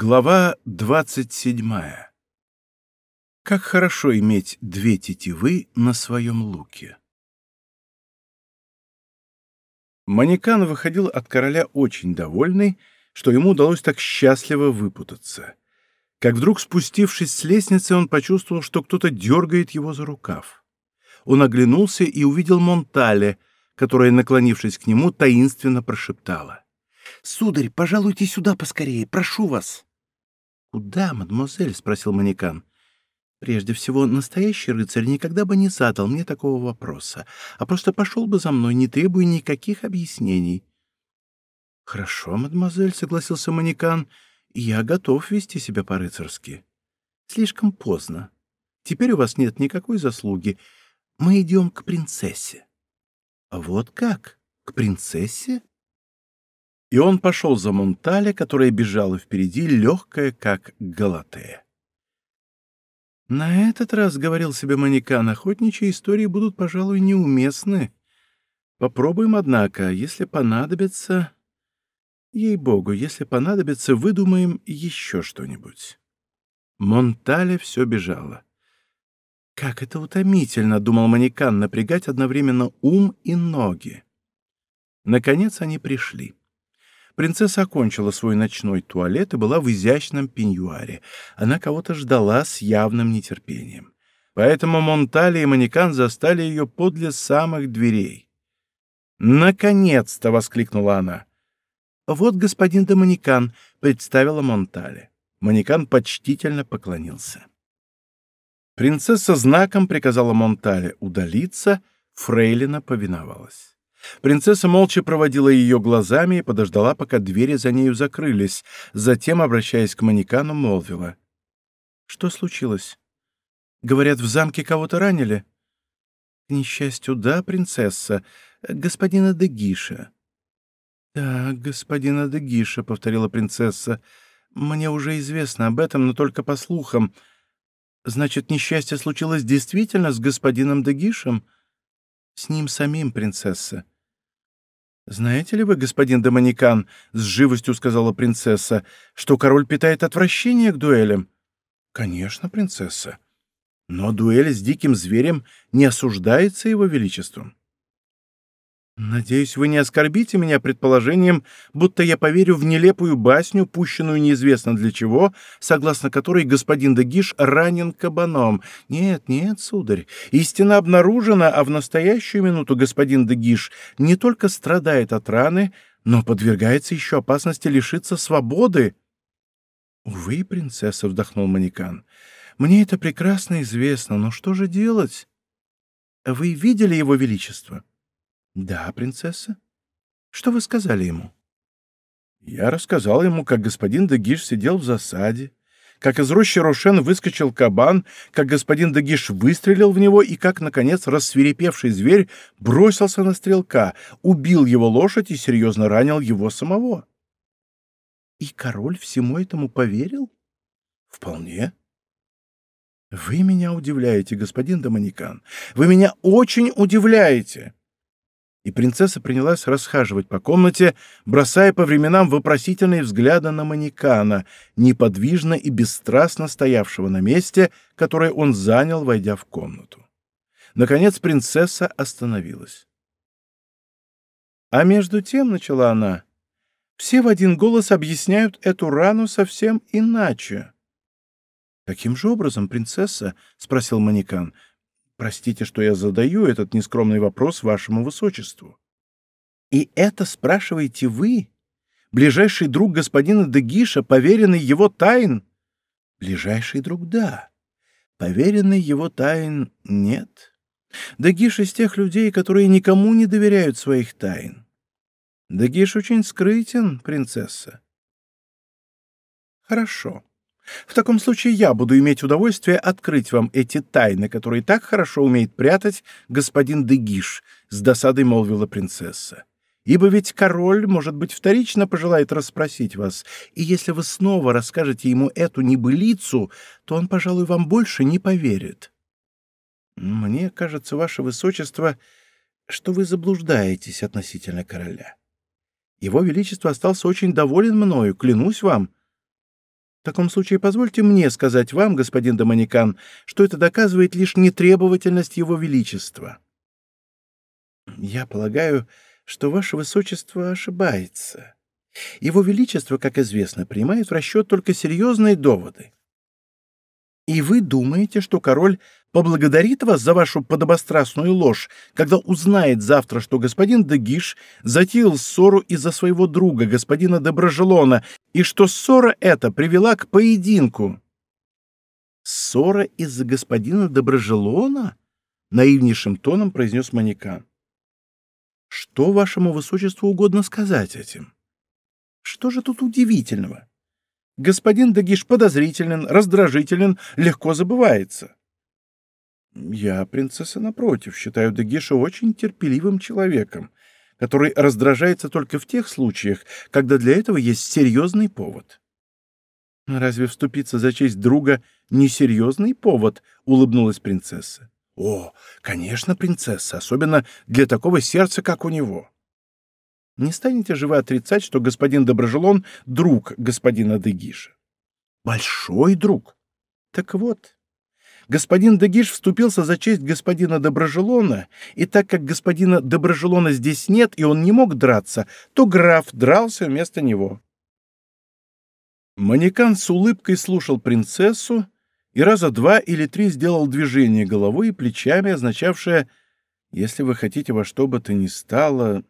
Глава двадцать седьмая. Как хорошо иметь две тетивы на своем луке. Манекан выходил от короля очень довольный, что ему удалось так счастливо выпутаться. Как вдруг, спустившись с лестницы, он почувствовал, что кто-то дергает его за рукав. Он оглянулся и увидел Монтале, которая, наклонившись к нему, таинственно прошептала — «Сударь, пожалуйте сюда поскорее, прошу вас». «Куда, мадемуазель?» — спросил манекан. «Прежде всего, настоящий рыцарь никогда бы не задал мне такого вопроса, а просто пошел бы за мной, не требуя никаких объяснений». «Хорошо, мадемуазель», — согласился манекан, — «я готов вести себя по-рыцарски». «Слишком поздно. Теперь у вас нет никакой заслуги. Мы идем к принцессе». «Вот как? К принцессе?» И он пошел за Монтале, которая бежала впереди, легкая, как Галатея. «На этот раз, — говорил себе Манекан, — охотничьи истории будут, пожалуй, неуместны. Попробуем, однако, если понадобится... Ей-богу, если понадобится, выдумаем еще что-нибудь». Монтале все бежало. «Как это утомительно!» — думал Манекан, — напрягать одновременно ум и ноги. Наконец они пришли. Принцесса окончила свой ночной туалет и была в изящном пеньюаре. Она кого-то ждала с явным нетерпением. Поэтому Монтали и Манекан застали ее подле самых дверей. «Наконец-то!» — воскликнула она. «Вот господин Доманикан», — представила Монтале. Манекан почтительно поклонился. Принцесса знаком приказала Монтале удалиться, Фрейлина повиновалась. Принцесса молча проводила ее глазами и подождала, пока двери за нею закрылись. Затем, обращаясь к манекану, молвила. «Что случилось? Говорят, в замке кого-то ранили?» «К несчастью, да, принцесса. Господина Дегиша». «Да, господина Дегиша», — повторила принцесса. «Мне уже известно об этом, но только по слухам. Значит, несчастье случилось действительно с господином Дегишем?» «С ним самим, принцесса». «Знаете ли вы, господин Доманикан, — с живостью сказала принцесса, — что король питает отвращение к дуэлям?» «Конечно, принцесса. Но дуэль с диким зверем не осуждается его величеством. Надеюсь, вы не оскорбите меня предположением, будто я поверю в нелепую басню, пущенную неизвестно для чего, согласно которой господин Дагиш ранен кабаном. Нет, нет, сударь, истина обнаружена, а в настоящую минуту господин Дагиш не только страдает от раны, но подвергается еще опасности лишиться свободы. «Увы, принцесса», — вздохнул Манекан, — «мне это прекрасно известно, но что же делать? Вы видели его величество?» «Да, принцесса. Что вы сказали ему?» «Я рассказал ему, как господин Дагиш сидел в засаде, как из рощи Рошен выскочил кабан, как господин Дагиш выстрелил в него и как, наконец, рассверепевший зверь бросился на стрелка, убил его лошадь и серьезно ранил его самого». «И король всему этому поверил?» «Вполне». «Вы меня удивляете, господин Доманикан. Вы меня очень удивляете!» И принцесса принялась расхаживать по комнате, бросая по временам вопросительные взгляды на манекана, неподвижно и бесстрастно стоявшего на месте, которое он занял, войдя в комнату. Наконец принцесса остановилась. «А между тем, — начала она, — все в один голос объясняют эту рану совсем иначе». «Каким же образом, принцесса?» — спросил манекан. Простите, что я задаю этот нескромный вопрос вашему высочеству. И это спрашиваете вы, ближайший друг господина Дегиша, поверенный его тайн? Ближайший друг — да. Поверенный его тайн — нет. Дегиш из тех людей, которые никому не доверяют своих тайн. Дегиш очень скрытен, принцесса. Хорошо. В таком случае я буду иметь удовольствие открыть вам эти тайны, которые так хорошо умеет прятать господин Дегиш», — с досадой молвила принцесса. «Ибо ведь король, может быть, вторично пожелает расспросить вас, и если вы снова расскажете ему эту небылицу, то он, пожалуй, вам больше не поверит». «Мне кажется, ваше высочество, что вы заблуждаетесь относительно короля. Его величество остался очень доволен мною, клянусь вам». В таком случае позвольте мне сказать вам, господин Доманикан, что это доказывает лишь нетребовательность его величества. Я полагаю, что ваше высочество ошибается. Его величество, как известно, принимает в расчет только серьезные доводы. И вы думаете, что король поблагодарит вас за вашу подобострастную ложь, когда узнает завтра, что господин Дегиш затеял ссору из-за своего друга, господина Доброжелона, и что ссора эта привела к поединку? «Ссора из-за господина Доброжелона?» — наивнейшим тоном произнес Манекан. «Что вашему высочеству угодно сказать этим? Что же тут удивительного?» Господин Дагиш подозрителен, раздражителен, легко забывается. Я, принцесса, напротив, считаю Дагиша очень терпеливым человеком, который раздражается только в тех случаях, когда для этого есть серьезный повод. «Разве вступиться за честь друга — несерьезный повод?» — улыбнулась принцесса. «О, конечно, принцесса, особенно для такого сердца, как у него. Не станете же вы отрицать, что господин Доброжелон — друг господина Дегиша? Большой друг. Так вот, господин Дегиш вступился за честь господина Доброжелона, и так как господина Доброжелона здесь нет, и он не мог драться, то граф дрался вместо него. Манекан с улыбкой слушал принцессу и раза два или три сделал движение головой и плечами, означавшее «если вы хотите во что бы то ни стало...»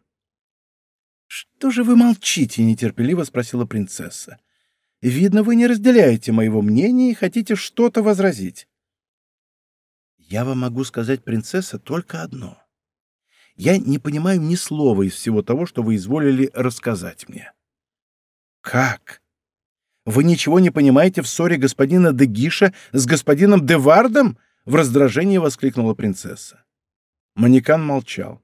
«Что же вы молчите?» — нетерпеливо спросила принцесса. «Видно, вы не разделяете моего мнения и хотите что-то возразить». «Я вам могу сказать, принцесса, только одно. Я не понимаю ни слова из всего того, что вы изволили рассказать мне». «Как? Вы ничего не понимаете в ссоре господина Дегиша с господином Девардом?» — в раздражении воскликнула принцесса. Манекан молчал.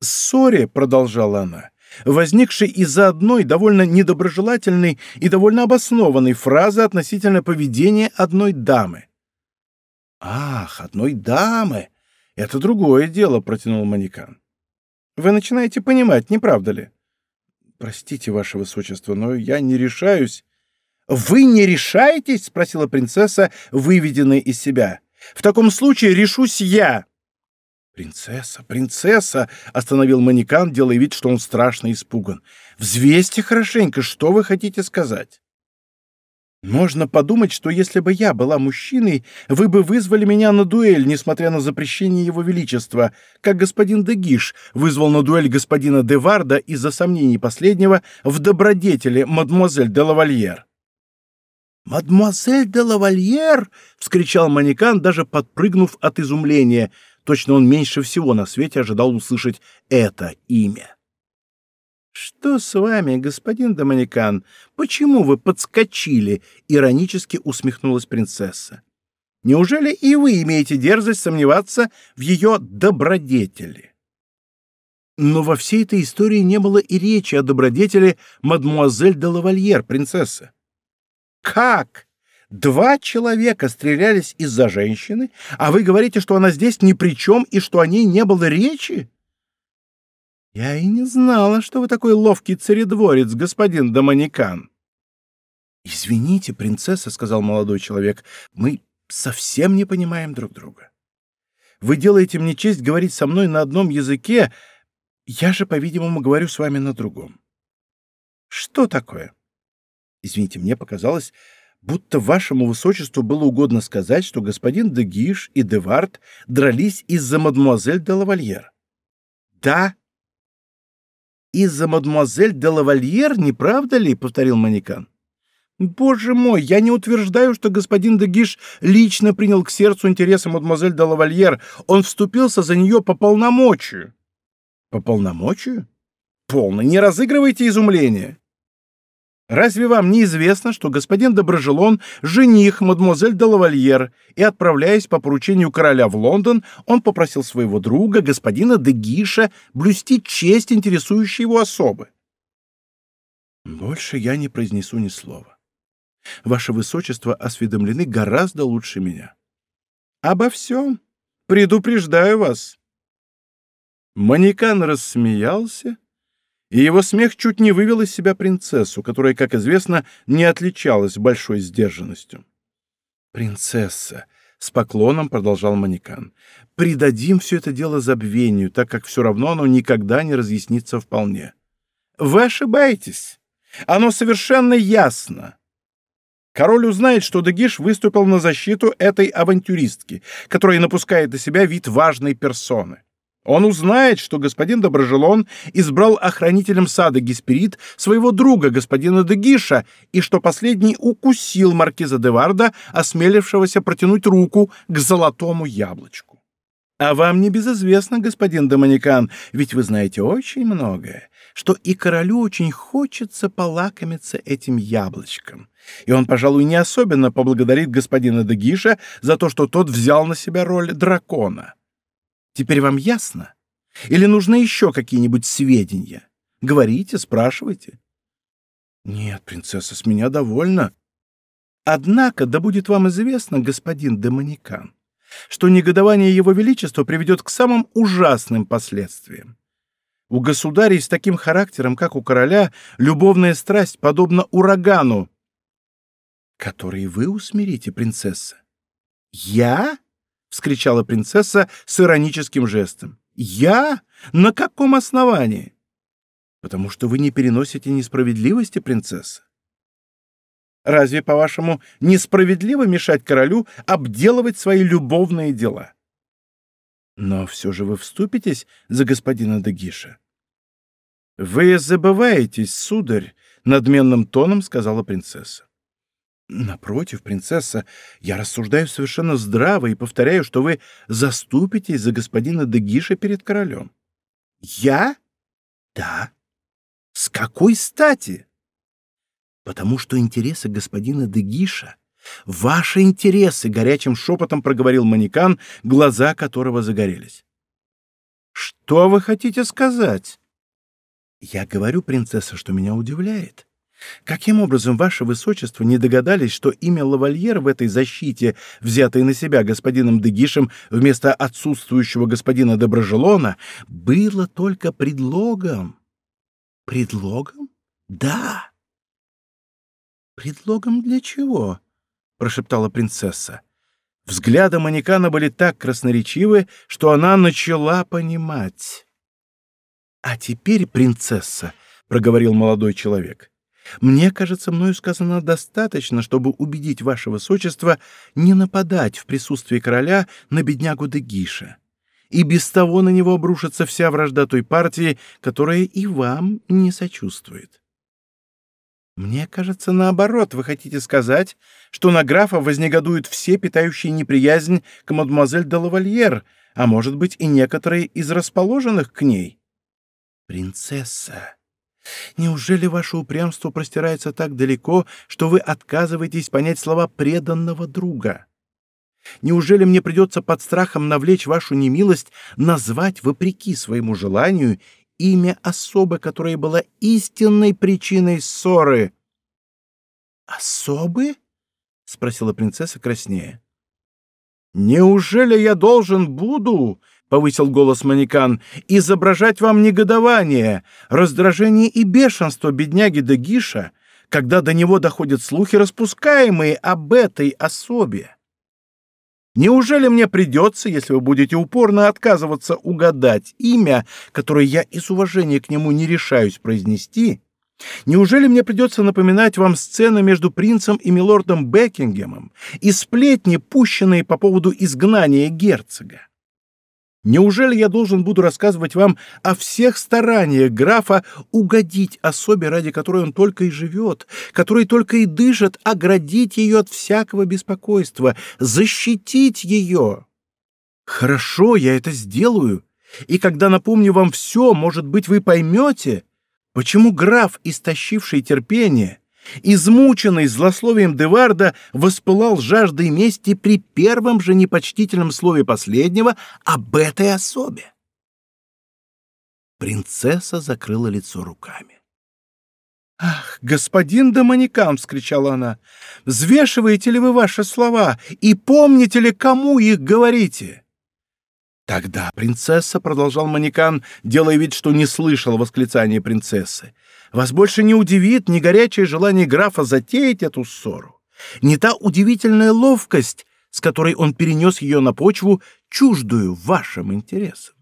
«Ссоре», — продолжала она, возникшей из-за одной довольно недоброжелательной и довольно обоснованной фразы относительно поведения одной дамы. «Ах, одной дамы! Это другое дело», — протянул Манекан. «Вы начинаете понимать, не правда ли?» «Простите, ваше высочество, но я не решаюсь». «Вы не решаетесь?» — спросила принцесса, выведенная из себя. «В таком случае решусь я». «Принцесса, принцесса!» — остановил манекан, делая вид, что он страшно испуган. «Взвесьте хорошенько, что вы хотите сказать?» «Можно подумать, что если бы я была мужчиной, вы бы вызвали меня на дуэль, несмотря на запрещение его величества, как господин Дегиш вызвал на дуэль господина Деварда из-за сомнений последнего в добродетели мадемуазель де лавальер». «Мадемуазель де лавальер!» — вскричал манекан, даже подпрыгнув от изумления — Точно он меньше всего на свете ожидал услышать это имя. «Что с вами, господин Доминикан? Почему вы подскочили?» — иронически усмехнулась принцесса. «Неужели и вы имеете дерзость сомневаться в ее добродетели?» Но во всей этой истории не было и речи о добродетели мадмуазель де лавальер, принцесса. «Как? Два человека стрелялись из-за женщины, а вы говорите, что она здесь ни при чем и что о ней не было речи? Я и не знала, что вы такой ловкий царедворец, господин Доманикан. Извините, принцесса, — сказал молодой человек, — мы совсем не понимаем друг друга. Вы делаете мне честь говорить со мной на одном языке, я же, по-видимому, говорю с вами на другом. Что такое? Извините, мне показалось, будто вашему высочеству было угодно сказать, что господин де Гиш и де Варт дрались из-за мадемуазель де лавальер. Да. Из-за мадемуазель де лавальер, не правда ли? повторил Манекан. Боже мой, я не утверждаю, что господин де Гиш лично принял к сердцу интересы мадемуазель де лавальер. Он вступился за нее по полномочию. По полномочию? Полно, не разыгрывайте изумление. Разве вам не известно, что господин Доброжелон — жених мадемуазель де лавальер, и, отправляясь по поручению короля в Лондон, он попросил своего друга, господина де Гиша, блюсти честь интересующей его особы? Больше я не произнесу ни слова. Ваше Высочество осведомлены гораздо лучше меня. Обо всем. Предупреждаю вас. Манекан рассмеялся и его смех чуть не вывел из себя принцессу, которая, как известно, не отличалась большой сдержанностью. «Принцесса!» — с поклоном продолжал Манекан. «Придадим все это дело забвению, так как все равно оно никогда не разъяснится вполне». «Вы ошибаетесь. Оно совершенно ясно. Король узнает, что Дегиш выступил на защиту этой авантюристки, которая напускает на себя вид важной персоны. Он узнает, что господин Доброжелон избрал охранителем сада Гесперид своего друга, господина Дегиша, и что последний укусил маркиза де Варда, осмелившегося протянуть руку к золотому яблочку. А вам не безызвестно, господин Доманикан, ведь вы знаете очень многое, что и королю очень хочется полакомиться этим яблочком. И он, пожалуй, не особенно поблагодарит господина Дегиша за то, что тот взял на себя роль дракона. Теперь вам ясно? Или нужны еще какие-нибудь сведения? Говорите, спрашивайте. Нет, принцесса, с меня довольно. Однако, да будет вам известно, господин Демоникан, что негодование его величества приведет к самым ужасным последствиям. У государей с таким характером, как у короля, любовная страсть подобна урагану, который вы усмирите, принцесса. Я? — вскричала принцесса с ироническим жестом. «Я? На каком основании?» «Потому что вы не переносите несправедливости, принцесса. Разве, по-вашему, несправедливо мешать королю обделывать свои любовные дела?» «Но все же вы вступитесь за господина Дегиша». «Вы забываетесь, сударь», — надменным тоном сказала принцесса. Напротив, принцесса, я рассуждаю совершенно здраво и повторяю, что вы заступитесь за господина Дегиша перед королем. Я? Да. С какой стати? Потому что интересы господина Дегиша — ваши интересы, — горячим шепотом проговорил манекан, глаза которого загорелись. Что вы хотите сказать? Я говорю, принцесса, что меня удивляет. Каким образом, ваше высочество, не догадались, что имя лавальер в этой защите, взятой на себя господином Дегишем вместо отсутствующего господина Доброжелона, было только предлогом? Предлогом? Да. Предлогом для чего? прошептала принцесса. Взгляды манекана были так красноречивы, что она начала понимать. «А теперь, принцесса», — проговорил молодой человек, — мне кажется, мною сказано достаточно, чтобы убедить ваше высочество не нападать в присутствии короля на беднягу Дегиша. И без того на него обрушится вся вражда той партии, которая и вам не сочувствует. Мне кажется, наоборот, вы хотите сказать, что на графа вознегодуют все, питающие неприязнь к мадемуазель де лавальер, а может быть и некоторые из расположенных к ней. Принцесса, Неужели ваше упрямство простирается так далеко, что вы отказываетесь понять слова преданного друга? Неужели мне придется под страхом навлечь вашу немилость назвать, вопреки своему желанию, имя особы, которая была истинной причиной ссоры? «Особы?» — спросила принцесса краснея. «Неужели я должен буду?» — повысил голос манекан, — изображать вам негодование, раздражение и бешенство бедняги Дегиша, когда до него доходят слухи, распускаемые об этой особе. Неужели мне придется, если вы будете упорно отказываться угадать имя, которое я из уважения к нему не решаюсь произнести, неужели мне придется напоминать вам сцены между принцем и милордом Бекингемом и сплетни, пущенные по поводу изгнания герцога? Неужели я должен буду рассказывать вам о всех стараниях графа угодить особе, ради которой он только и живет, которой только и дышит, оградить ее от всякого беспокойства, защитить ее? Хорошо, я это сделаю. И когда напомню вам все, может быть, вы поймете, почему граф, истощивший терпение, измученный злословием Деварда, воспылал жаждой мести при первом же непочтительном слове последнего об этой особе. Принцесса закрыла лицо руками. «Ах, господин Доманикам!» — вскричала она. «Взвешиваете ли вы ваши слова и помните ли, кому их говорите?» «Тогда, принцесса», — продолжал манекан, делая вид, что не слышал восклицания принцессы, «вас больше не удивит ни горячее желание графа затеять эту ссору, ни та удивительная ловкость, с которой он перенес ее на почву, чуждую вашим интересам.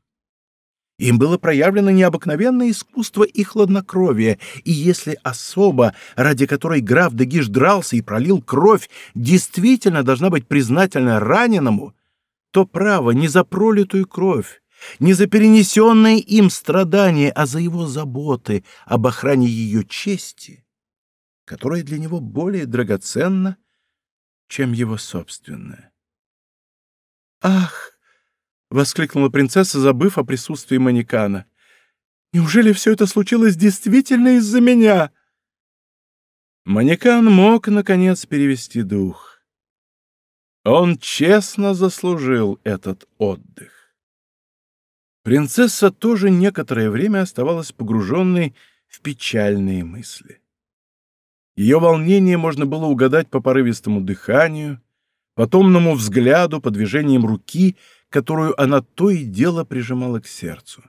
Им было проявлено необыкновенное искусство и хладнокровие, и если особа, ради которой граф Дегиш дрался и пролил кровь, действительно должна быть признательна раненому, то право не за пролитую кровь, не за перенесенные им страдания, а за его заботы об охране ее чести, которая для него более драгоценна, чем его собственная. «Ах!» — воскликнула принцесса, забыв о присутствии манекана. «Неужели все это случилось действительно из-за меня?» Манекан мог, наконец, перевести дух. Он честно заслужил этот отдых. Принцесса тоже некоторое время оставалась погруженной в печальные мысли. Ее волнение можно было угадать по порывистому дыханию, по томному взгляду, по движениям руки — которую она то и дело прижимала к сердцу.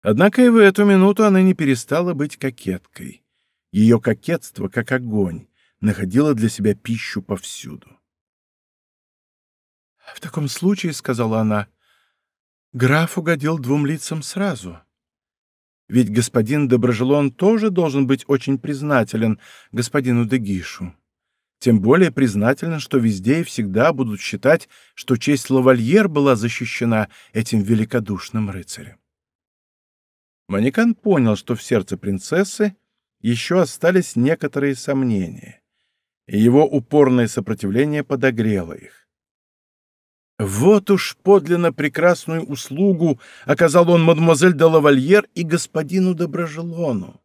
Однако и в эту минуту она не перестала быть кокеткой. Ее кокетство, как огонь, находило для себя пищу повсюду. «В таком случае, — сказала она, — граф угодил двум лицам сразу. Ведь господин Доброжелон тоже должен быть очень признателен господину Дегишу тем более признательна, что везде и всегда будут считать, что честь лавальер была защищена этим великодушным рыцарем. Манекан понял, что в сердце принцессы еще остались некоторые сомнения, и его упорное сопротивление подогрело их. Вот уж подлинно прекрасную услугу оказал он мадемуазель де лавальер и господину Доброжелону.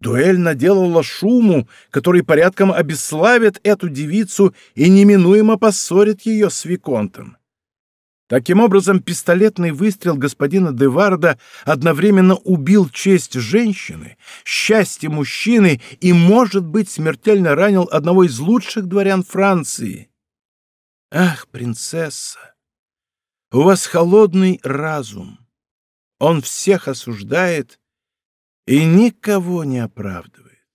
Дуэль наделала шуму, который порядком обесславит эту девицу и неминуемо поссорит ее с Виконтом. Таким образом, пистолетный выстрел господина Деварда одновременно убил честь женщины, счастье мужчины и, может быть, смертельно ранил одного из лучших дворян Франции. Ах, принцесса, у вас холодный разум. Он всех осуждает и никого не оправдывает.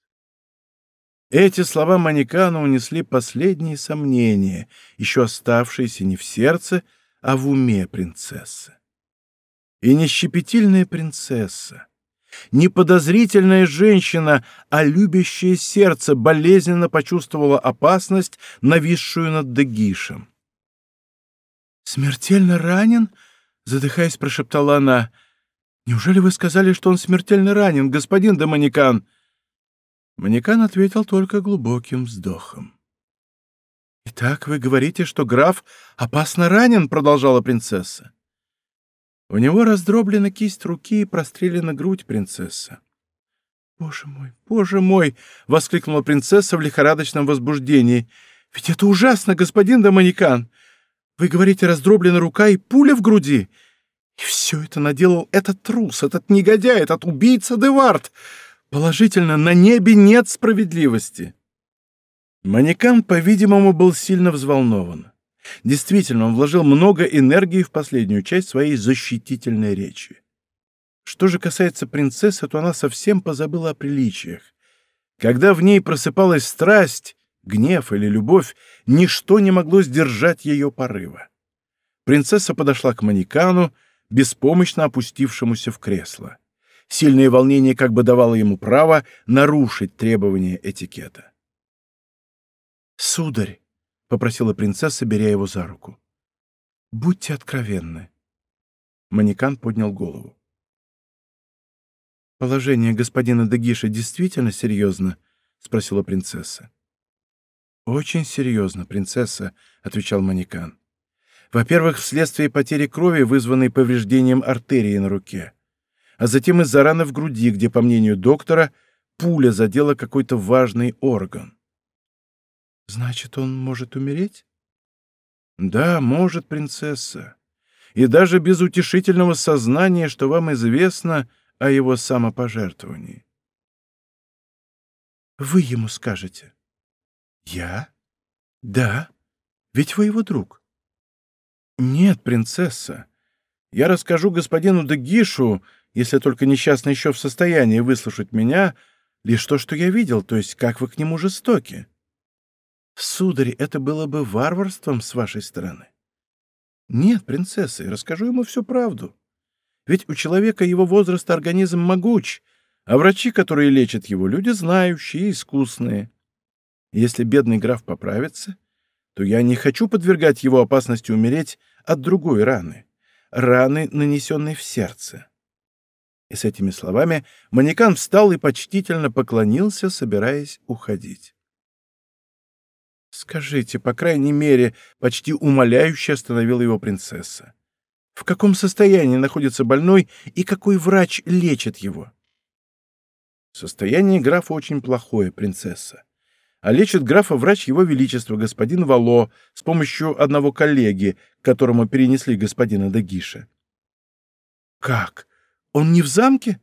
Эти слова Манекана унесли последние сомнения, еще оставшиеся не в сердце, а в уме принцессы. И не щепетильная принцесса, не подозрительная женщина, а любящее сердце болезненно почувствовала опасность, нависшую над Дегишем. «Смертельно ранен?» — задыхаясь, прошептала она. «Неужели вы сказали, что он смертельно ранен, господин Доманикан?» Манекан ответил только глубоким вздохом. «Итак, вы говорите, что граф опасно ранен?» — продолжала принцесса. У него раздроблена кисть руки и прострелена грудь принцесса. «Боже мой, боже мой!» — воскликнула принцесса в лихорадочном возбуждении. «Ведь это ужасно, господин Доманикан! Вы говорите, раздроблена рука и пуля в груди!» И все это наделал этот трус, этот негодяй, этот убийца Девард. Положительно, на небе нет справедливости. Манекан, по-видимому, был сильно взволнован. Действительно, он вложил много энергии в последнюю часть своей защитительной речи. Что же касается принцессы, то она совсем позабыла о приличиях. Когда в ней просыпалась страсть, гнев или любовь, ничто не могло сдержать ее порыва. Принцесса подошла к манекану, беспомощно опустившемуся в кресло. Сильное волнение как бы давало ему право нарушить требования этикета. «Сударь», — попросила принцесса, беря его за руку, — «будьте откровенны». Манекан поднял голову. «Положение господина Дегиша действительно серьезно?» — спросила принцесса. «Очень серьезно, принцесса», — отвечал Манекан. Во-первых, вследствие потери крови, вызванной повреждением артерии на руке, а затем из-за раны в груди, где, по мнению доктора, пуля задела какой-то важный орган. «Значит, он может умереть?» «Да, может, принцесса. И даже без утешительного сознания, что вам известно о его самопожертвовании». «Вы ему скажете?» «Я? Да, ведь вы его друг». «Нет, принцесса. Я расскажу господину Дегишу, если только несчастный еще в состоянии выслушать меня, лишь то, что я видел, то есть как вы к нему жестоки. Сударь, это было бы варварством с вашей стороны. Нет, принцесса, расскажу ему всю правду. Ведь у человека его возраста организм могуч, а врачи, которые лечат его, люди знающие и искусные. Если бедный граф поправится, то я не хочу подвергать его опасности умереть от другой раны, раны, нанесенной в сердце. И с этими словами манекан встал и почтительно поклонился, собираясь уходить. «Скажите, по крайней мере, почти умоляюще остановила его принцесса. В каком состоянии находится больной и какой врач лечит его?» «Состояние графа очень плохое, принцесса а лечит графа врач его величества, господин Вало, с помощью одного коллеги, которому перенесли господина Дагиша. «Как? Он не в замке?»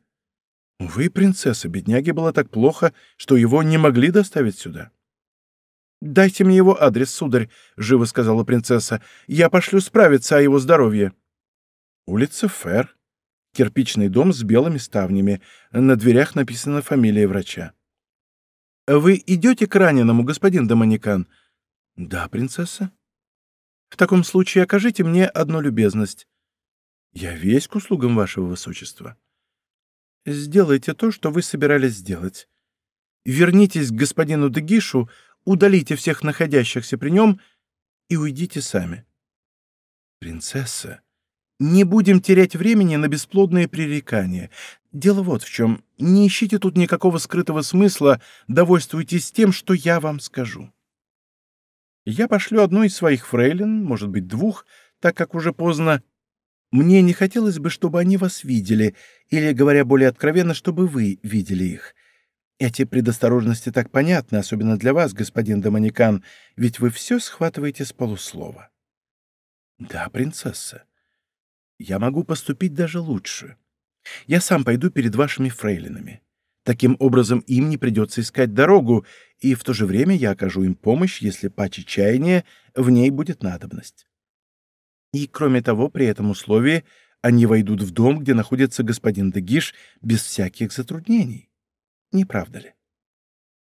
«Увы, принцесса, бедняге было так плохо, что его не могли доставить сюда». «Дайте мне его адрес, сударь», — живо сказала принцесса. «Я пошлю справиться о его здоровье». «Улица Фер. Кирпичный дом с белыми ставнями. На дверях написана фамилия врача». «Вы идете к раненому, господин Доманикан?» «Да, принцесса». «В таком случае окажите мне одну любезность». «Я весь к услугам вашего высочества». «Сделайте то, что вы собирались сделать. Вернитесь к господину Дегишу, удалите всех находящихся при нем и уйдите сами». «Принцесса», не будем терять времени на бесплодные пререкания. Дело вот в чем. Не ищите тут никакого скрытого смысла, довольствуйтесь тем, что я вам скажу. Я пошлю одну из своих фрейлин, может быть, двух, так как уже поздно. Мне не хотелось бы, чтобы они вас видели, или, говоря более откровенно, чтобы вы видели их. Эти предосторожности так понятны, особенно для вас, господин Доманикан, ведь вы все схватываете с полуслова. Да, принцесса. Я могу поступить даже лучше. Я сам пойду перед вашими фрейлинами. Таким образом, им не придется искать дорогу, и в то же время я окажу им помощь, если по чаяния в ней будет надобность. И, кроме того, при этом условии они войдут в дом, где находится господин Дегиш, без всяких затруднений. Не правда ли?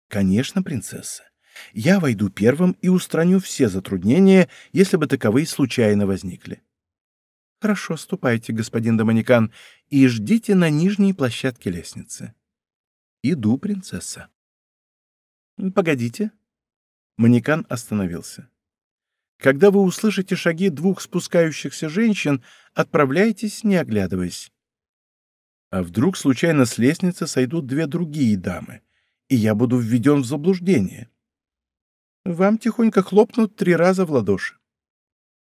Конечно, принцесса. Я войду первым и устраню все затруднения, если бы таковые случайно возникли. Хорошо, ступайте, господин Доманикан, и ждите на нижней площадке лестницы. Иду, принцесса. Погодите. Манекан остановился. Когда вы услышите шаги двух спускающихся женщин, отправляйтесь, не оглядываясь. А вдруг случайно с лестницы сойдут две другие дамы, и я буду введен в заблуждение? Вам тихонько хлопнут три раза в ладоши.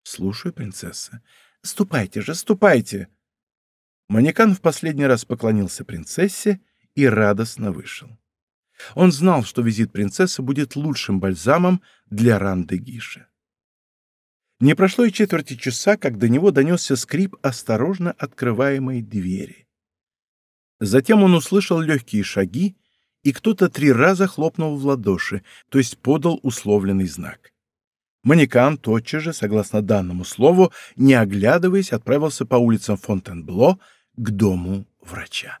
Слушаю, принцесса. Ступайте же, ступайте!» Манекан в последний раз поклонился принцессе и радостно вышел. Он знал, что визит принцессы будет лучшим бальзамом для Ранды Гиши. Не прошло и четверти часа, как до него донесся скрип осторожно открываемой двери. Затем он услышал легкие шаги, и кто-то три раза хлопнул в ладоши, то есть подал условленный знак. Манекан тотчас же, согласно данному слову, не оглядываясь, отправился по улицам Фонтенбло к дому врача.